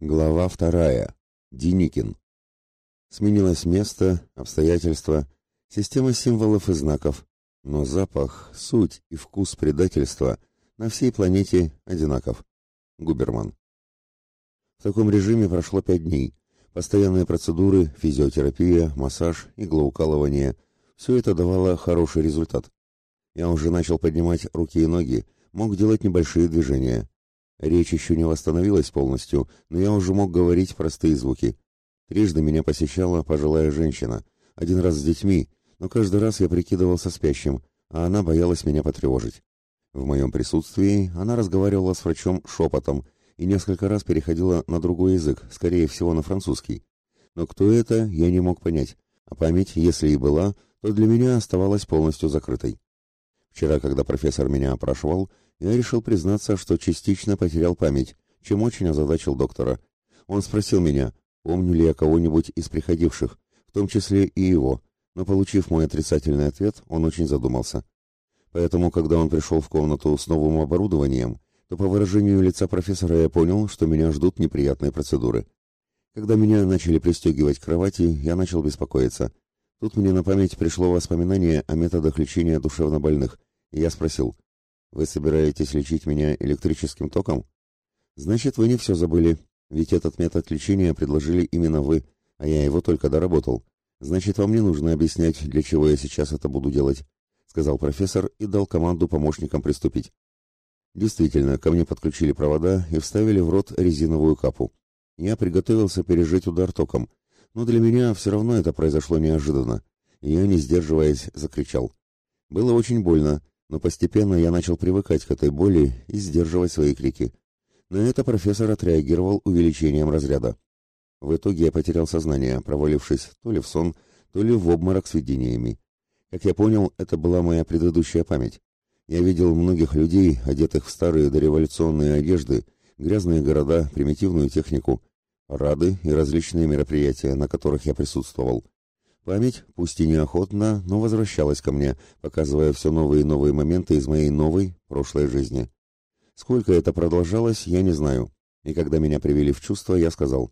Глава вторая. Деникин. Сменилось место, обстоятельства, система символов и знаков, но запах, суть и вкус предательства на всей планете одинаков. Губерман. В таком режиме прошло пять дней. Постоянные процедуры, физиотерапия, массаж, иглоукалывание – все это давало хороший результат. Я уже начал поднимать руки и ноги, мог делать небольшие движения. Речь еще не восстановилась полностью, но я уже мог говорить простые звуки. Трижды меня посещала пожилая женщина, один раз с детьми, но каждый раз я прикидывался спящим, а она боялась меня потревожить. В моем присутствии она разговаривала с врачом шепотом и несколько раз переходила на другой язык, скорее всего на французский. Но кто это, я не мог понять, а память, если и была, то для меня оставалась полностью закрытой. Вчера, когда профессор меня опрашивал, я решил признаться, что частично потерял память, чем очень озадачил доктора. Он спросил меня, помню ли я кого-нибудь из приходивших, в том числе и его, но, получив мой отрицательный ответ, он очень задумался. Поэтому, когда он пришел в комнату с новым оборудованием, то по выражению лица профессора я понял, что меня ждут неприятные процедуры. Когда меня начали пристегивать к кровати, я начал беспокоиться. Тут мне на память пришло воспоминание о методах лечения душевнобольных, и я спросил, вы собираетесь лечить меня электрическим током? Значит, вы не все забыли, ведь этот метод лечения предложили именно вы, а я его только доработал. Значит, вам не нужно объяснять, для чего я сейчас это буду делать, сказал профессор и дал команду помощникам приступить. Действительно, ко мне подключили провода и вставили в рот резиновую капу. Я приготовился пережить удар током, но для меня все равно это произошло неожиданно, я, не сдерживаясь, закричал. Было очень больно, но постепенно я начал привыкать к этой боли и сдерживать свои крики. На это профессор отреагировал увеличением разряда. В итоге я потерял сознание, провалившись то ли в сон, то ли в обморок с видениями. Как я понял, это была моя предыдущая память. Я видел многих людей, одетых в старые дореволюционные одежды, грязные города, примитивную технику, рады и различные мероприятия, на которых я присутствовал. Память, пусть и неохотно, но возвращалась ко мне, показывая все новые и новые моменты из моей новой, прошлой жизни. Сколько это продолжалось, я не знаю. И когда меня привели в чувство, я сказал,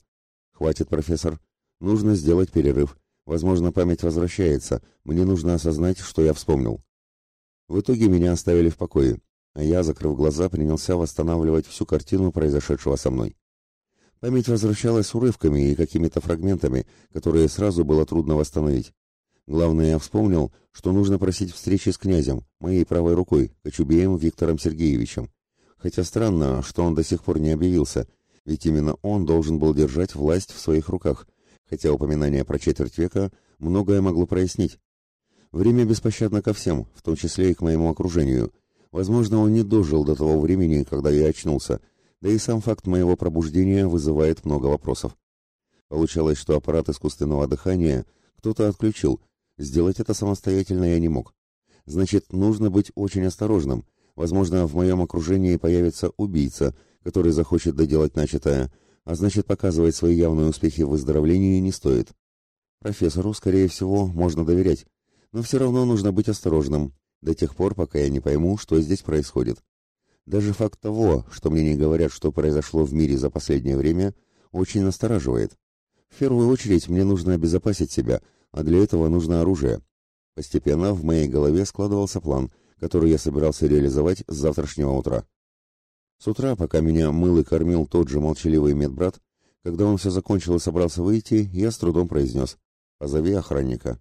«Хватит, профессор, нужно сделать перерыв. Возможно, память возвращается, мне нужно осознать, что я вспомнил». В итоге меня оставили в покое, а я, закрыв глаза, принялся восстанавливать всю картину произошедшего со мной. Память возвращалась урывками и какими-то фрагментами, которые сразу было трудно восстановить. Главное, я вспомнил, что нужно просить встречи с князем, моей правой рукой, Кочубеем Виктором Сергеевичем. Хотя странно, что он до сих пор не объявился, ведь именно он должен был держать власть в своих руках, хотя упоминание про четверть века многое могло прояснить. Время беспощадно ко всем, в том числе и к моему окружению. Возможно, он не дожил до того времени, когда я очнулся, да и сам факт моего пробуждения вызывает много вопросов. Получалось, что аппарат искусственного дыхания кто-то отключил, сделать это самостоятельно я не мог. Значит, нужно быть очень осторожным. Возможно, в моем окружении появится убийца, который захочет доделать начатое, а значит, показывать свои явные успехи в выздоровлении не стоит. Профессору, скорее всего, можно доверять, но все равно нужно быть осторожным, до тех пор, пока я не пойму, что здесь происходит. Даже факт того, что мне не говорят, что произошло в мире за последнее время, очень настораживает. В первую очередь мне нужно обезопасить себя, а для этого нужно оружие. Постепенно в моей голове складывался план, который я собирался реализовать с завтрашнего утра. С утра, пока меня мыл и кормил тот же молчаливый медбрат, когда он все закончил и собрался выйти, я с трудом произнес «Позови охранника».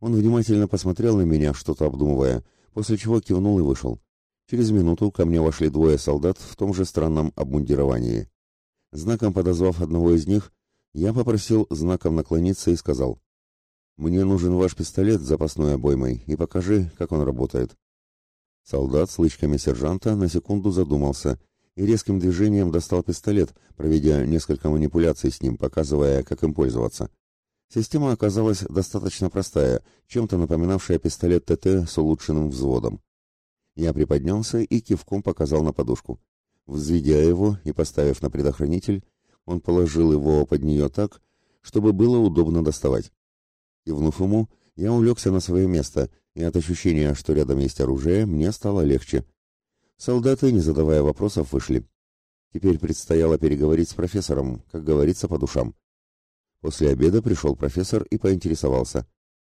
Он внимательно посмотрел на меня, что-то обдумывая, после чего кивнул и вышел. Через минуту ко мне вошли двое солдат в том же странном обмундировании. Знаком подозвав одного из них, я попросил знаком наклониться и сказал, «Мне нужен ваш пистолет с запасной обоймой, и покажи, как он работает». Солдат с лычками сержанта на секунду задумался и резким движением достал пистолет, проведя несколько манипуляций с ним, показывая, как им пользоваться. Система оказалась достаточно простая, чем-то напоминавшая пистолет ТТ с улучшенным взводом. Я приподнялся и кивком показал на подушку. Взведя его и поставив на предохранитель, он положил его под нее так, чтобы было удобно доставать. Кивнув ему, я улегся на свое место, и от ощущения, что рядом есть оружие, мне стало легче. Солдаты, не задавая вопросов, вышли. Теперь предстояло переговорить с профессором, как говорится, по душам. После обеда пришел профессор и поинтересовался.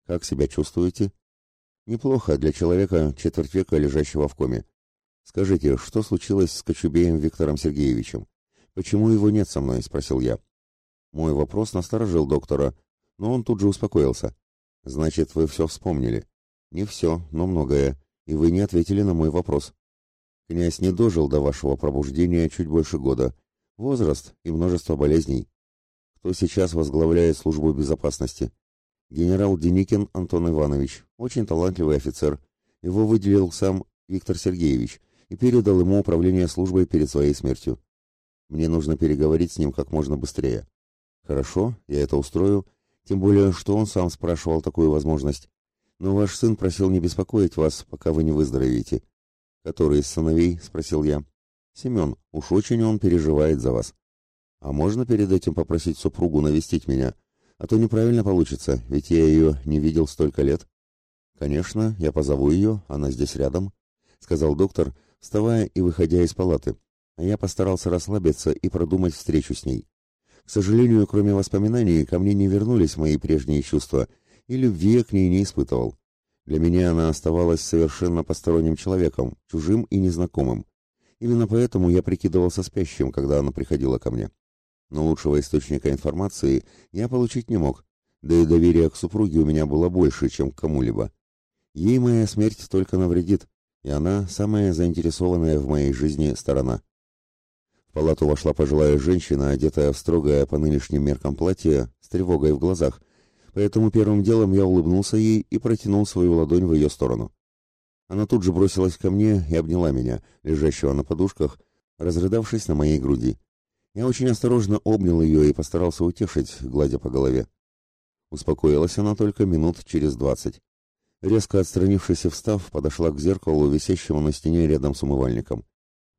«Как себя чувствуете?» «Неплохо для человека четверть века, лежащего в коме. Скажите, что случилось с Кочубеем Виктором Сергеевичем? Почему его нет со мной?» — спросил я. Мой вопрос насторожил доктора, но он тут же успокоился. «Значит, вы все вспомнили?» «Не все, но многое, и вы не ответили на мой вопрос. Князь не дожил до вашего пробуждения чуть больше года. Возраст и множество болезней. Кто сейчас возглавляет службу безопасности? Генерал Деникин Антон Иванович, очень талантливый офицер. Его выделил сам Виктор Сергеевич и передал ему управление службой перед своей смертью. Мне нужно переговорить с ним как можно быстрее. Хорошо, я это устрою, тем более, что он сам спрашивал такую возможность. Но ваш сын просил не беспокоить вас, пока вы не выздоровеете. Который из сыновей? спросил я. Семен, уж очень он переживает за вас. А можно перед этим попросить супругу навестить меня? А то неправильно получится, ведь я ее не видел столько лет. Конечно, я позову ее, она здесь рядом, сказал доктор, вставая и выходя из палаты. А я постарался расслабиться и продумать встречу с ней. К сожалению, кроме воспоминаний, ко мне не вернулись мои прежние чувства, и любви я к ней не испытывал. Для меня она оставалась совершенно посторонним человеком, чужим и незнакомым. Именно поэтому я прикидывался спящим, когда она приходила ко мне но лучшего источника информации я получить не мог, да и доверия к супруге у меня было больше, чем к кому-либо. Ей моя смерть только навредит, и она самая заинтересованная в моей жизни сторона. В палату вошла пожилая женщина, одетая в строгое по нынешним меркам платье, с тревогой в глазах, поэтому первым делом я улыбнулся ей и протянул свою ладонь в ее сторону. Она тут же бросилась ко мне и обняла меня, лежащего на подушках, разрыдавшись на моей груди. Я очень осторожно обнял ее и постарался утешить, гладя по голове. Успокоилась она только минут через двадцать. Резко отстранившись и встав, подошла к зеркалу, висящему на стене рядом с умывальником.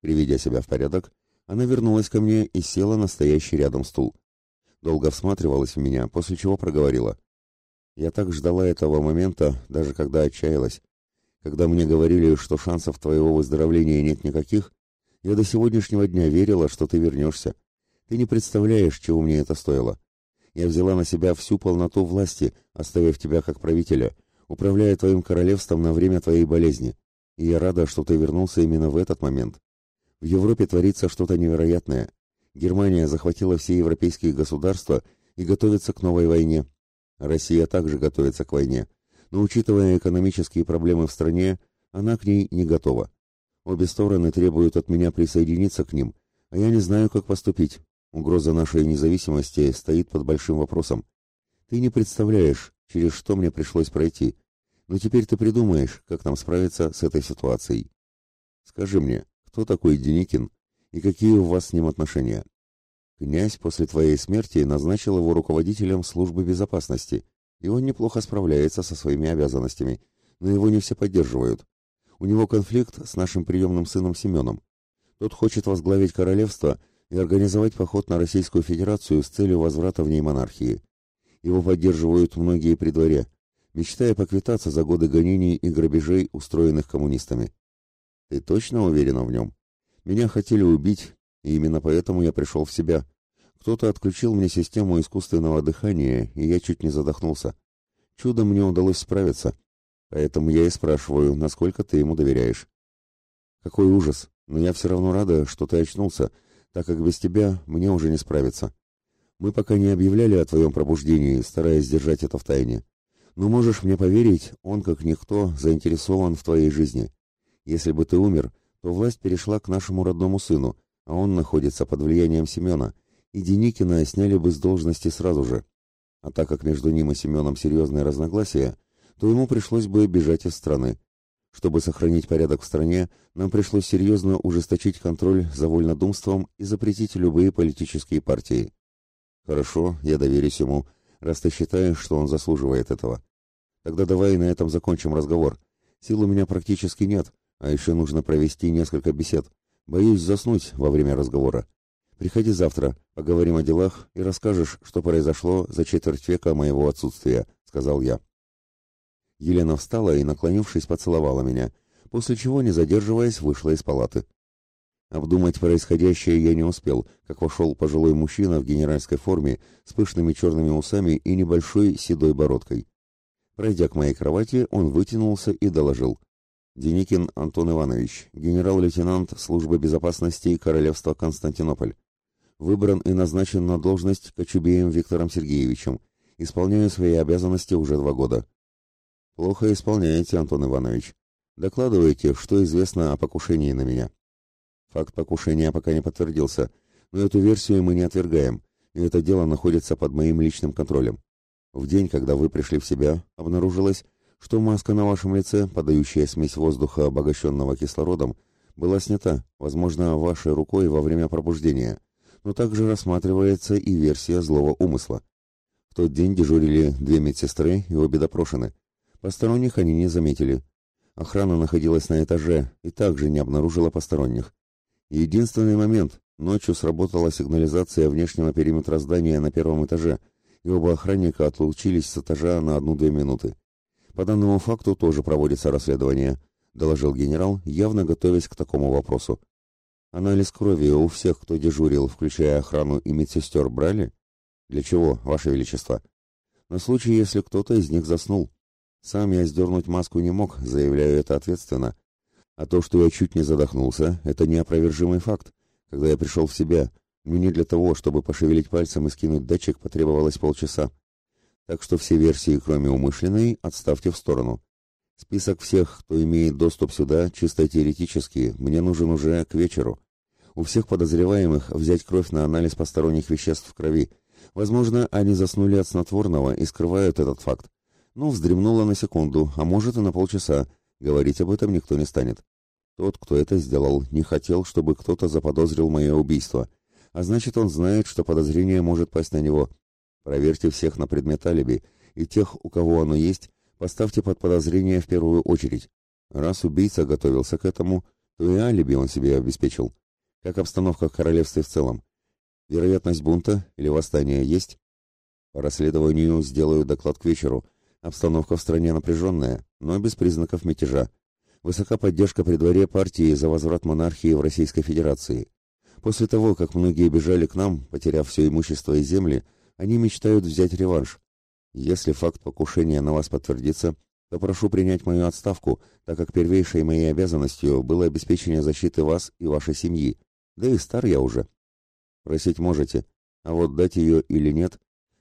Приведя себя в порядок, она вернулась ко мне и села на стоящий рядом стул. Долго всматривалась в меня, после чего проговорила. Я так ждала этого момента, даже когда отчаялась. Когда мне говорили, что шансов твоего выздоровления нет никаких, я до сегодняшнего дня верила, что ты вернешься. Ты не представляешь, чего мне это стоило. Я взяла на себя всю полноту власти, оставив тебя как правителя, управляя твоим королевством на время твоей болезни. И я рада, что ты вернулся именно в этот момент. В Европе творится что-то невероятное. Германия захватила все европейские государства и готовится к новой войне. Россия также готовится к войне. Но учитывая экономические проблемы в стране, она к ней не готова. Обе стороны требуют от меня присоединиться к ним, а я не знаю, как поступить. Угроза нашей независимости стоит под большим вопросом. Ты не представляешь, через что мне пришлось пройти. Но теперь ты придумаешь, как нам справиться с этой ситуацией. Скажи мне, кто такой Деникин и какие у вас с ним отношения? Князь после твоей смерти назначил его руководителем службы безопасности, и он неплохо справляется со своими обязанностями, но его не все поддерживают. У него конфликт с нашим приемным сыном Семеном. Тот хочет возглавить королевство и организовать поход на Российскую Федерацию с целью возврата в ней монархии. Его поддерживают многие при дворе, мечтая поквитаться за годы гонений и грабежей, устроенных коммунистами. Ты точно уверена в нем? Меня хотели убить, и именно поэтому я пришел в себя. Кто-то отключил мне систему искусственного дыхания, и я чуть не задохнулся. Чудом мне удалось справиться, поэтому я и спрашиваю, насколько ты ему доверяешь. Какой ужас, но я все равно рада, что ты очнулся, так как без тебя мне уже не справиться. Мы пока не объявляли о твоем пробуждении, стараясь держать это в тайне. Но можешь мне поверить, он, как никто, заинтересован в твоей жизни. Если бы ты умер, то власть перешла к нашему родному сыну, а он находится под влиянием Семена, и Деникина сняли бы с должности сразу же. А так как между ним и Семеном серьезные разногласия, то ему пришлось бы бежать из страны. Чтобы сохранить порядок в стране, нам пришлось серьезно ужесточить контроль за вольнодумством и запретить любые политические партии. Хорошо, я доверюсь ему, раз ты считаешь, что он заслуживает этого. Тогда давай на этом закончим разговор. Сил у меня практически нет, а еще нужно провести несколько бесед. Боюсь заснуть во время разговора. Приходи завтра, поговорим о делах и расскажешь, что произошло за четверть века моего отсутствия, сказал я. Елена встала и, наклонившись, поцеловала меня, после чего, не задерживаясь, вышла из палаты. Обдумать происходящее я не успел, как вошел пожилой мужчина в генеральской форме с пышными черными усами и небольшой седой бородкой. Пройдя к моей кровати, он вытянулся и доложил. Деникин Антон Иванович, генерал-лейтенант службы безопасности Королевства Константинополь. Выбран и назначен на должность Кочубеем Виктором Сергеевичем. Исполняю свои обязанности уже два года. Плохо исполняете, Антон Иванович. Докладывайте, что известно о покушении на меня. Факт покушения пока не подтвердился, но эту версию мы не отвергаем, и это дело находится под моим личным контролем. В день, когда вы пришли в себя, обнаружилось, что маска на вашем лице, подающая смесь воздуха, обогащенного кислородом, была снята, возможно, вашей рукой во время пробуждения, но также рассматривается и версия злого умысла. В тот день дежурили две медсестры и обе допрошены. Посторонних они не заметили. Охрана находилась на этаже и также не обнаружила посторонних. Единственный момент. Ночью сработала сигнализация внешнего периметра здания на первом этаже, и оба охранника отлучились с этажа на одну-две минуты. По данному факту тоже проводится расследование, доложил генерал, явно готовясь к такому вопросу. Анализ крови у всех, кто дежурил, включая охрану и медсестер, брали? Для чего, Ваше Величество? На случай, если кто-то из них заснул. Сам я сдернуть маску не мог, заявляю это ответственно, а то, что я чуть не задохнулся, это неопровержимый факт. Когда я пришел в себя, мне для того, чтобы пошевелить пальцем и скинуть датчик, потребовалось полчаса. Так что все версии, кроме умышленной, отставьте в сторону. Список всех, кто имеет доступ сюда, чисто теоретически, мне нужен уже к вечеру. У всех подозреваемых взять кровь на анализ посторонних веществ в крови. Возможно, они заснули от снотворного и скрывают этот факт. Ну, вздремнула на секунду, а может и на полчаса, Говорить об этом никто не станет. Тот, кто это сделал, не хотел, чтобы кто-то заподозрил мое убийство. А значит, он знает, что подозрение может пасть на него. Проверьте всех на предмет алиби, и тех, у кого оно есть, поставьте под подозрение в первую очередь. Раз убийца готовился к этому, то и алиби он себе обеспечил. Как обстановка в королевстве в целом? Вероятность бунта или восстания есть? По расследованию сделаю доклад к вечеру, Обстановка в стране напряженная, но без признаков мятежа. Высока поддержка при дворе партии за возврат монархии в Российской Федерации. После того, как многие бежали к нам, потеряв все имущество и земли, они мечтают взять реванш. Если факт покушения на вас подтвердится, то прошу принять мою отставку, так как первейшей моей обязанностью было обеспечение защиты вас и вашей семьи. Да и стар я уже. Просить можете, а вот дать ее или нет,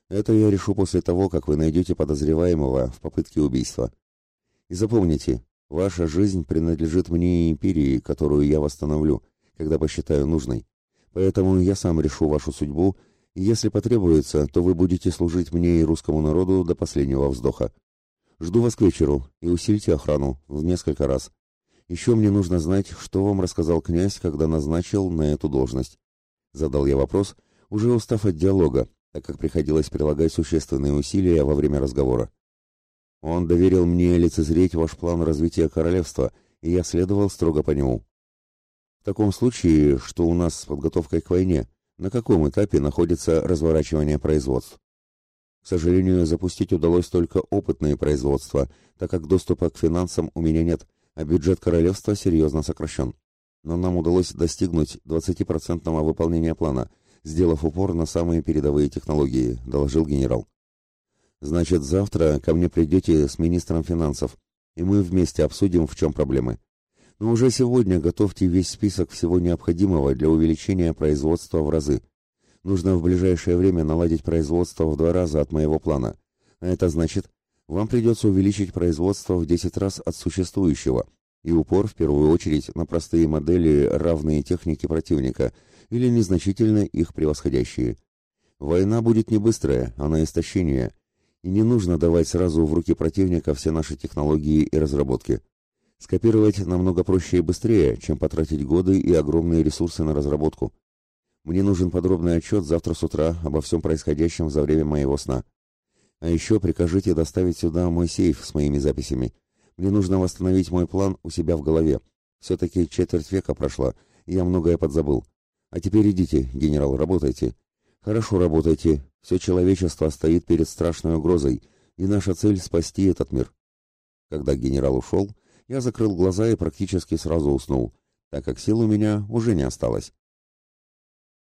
это я решу после того, как вы найдете подозреваемого в попытке убийства. И запомните, ваша жизнь принадлежит мне и империи, которую я восстановлю, когда посчитаю нужной. Поэтому я сам решу вашу судьбу, и если потребуется, то вы будете служить мне и русскому народу до последнего вздоха. Жду вас к вечеру и усильте охрану в несколько раз. Еще мне нужно знать, что вам рассказал князь, когда назначил на эту должность. Задал я вопрос, уже устав от диалога, так как приходилось прилагать существенные усилия во время разговора. Он доверил мне лицезреть ваш план развития королевства, и я следовал строго по нему. В таком случае, что у нас с подготовкой к войне, на каком этапе находится разворачивание производств? К сожалению, запустить удалось только опытные производства, так как доступа к финансам у меня нет, а бюджет королевства серьезно сокращен. Но нам удалось достигнуть 20% выполнения плана – сделав упор на самые передовые технологии, доложил генерал. Значит, завтра ко мне придете с министром финансов, и мы вместе обсудим, в чем проблемы. Но уже сегодня готовьте весь список всего необходимого для увеличения производства в разы. Нужно в ближайшее время наладить производство в два раза от моего плана. А это значит, вам придется увеличить производство в 10 раз от существующего, и упор в первую очередь на простые модели, равные технике противника – или незначительно их превосходящие. Война будет не быстрая, а на истощение, и не нужно давать сразу в руки противника все наши технологии и разработки. Скопировать намного проще и быстрее, чем потратить годы и огромные ресурсы на разработку. Мне нужен подробный отчет завтра с утра обо всем происходящем за время моего сна. А еще прикажите доставить сюда мой сейф с моими записями. Мне нужно восстановить мой план у себя в голове. Все-таки четверть века прошла, и я многое подзабыл. А теперь идите, генерал, работайте. Хорошо работайте. Все человечество стоит перед страшной угрозой, и наша цель — спасти этот мир. Когда генерал ушел, я закрыл глаза и практически сразу уснул, так как сил у меня уже не осталось.